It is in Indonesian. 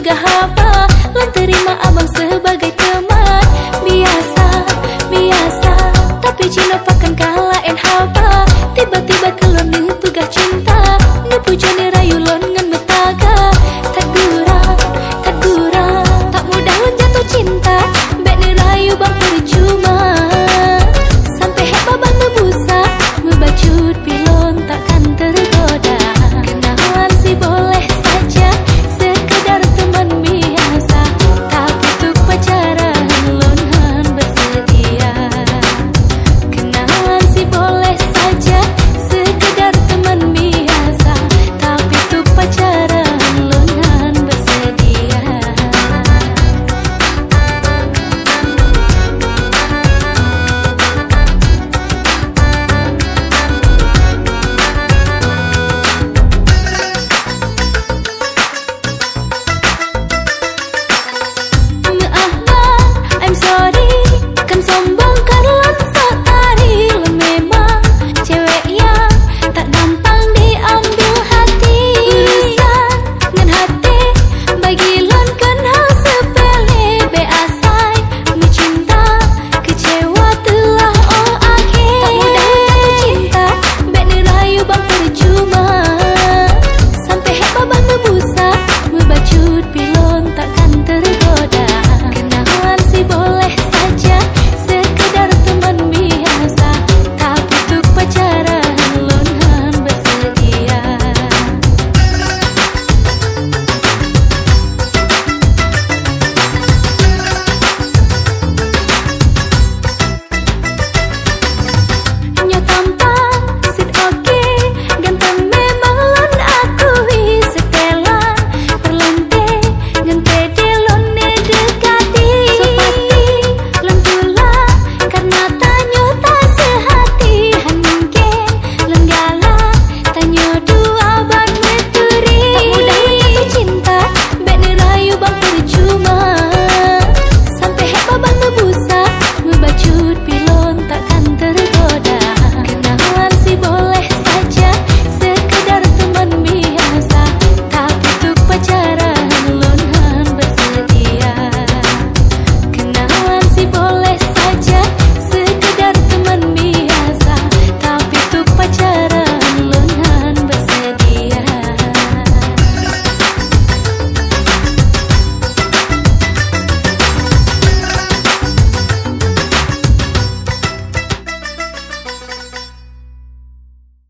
juga hafal Lo terima abang sebagai teman. Biasa, biasa Tapi Cino pakan kalah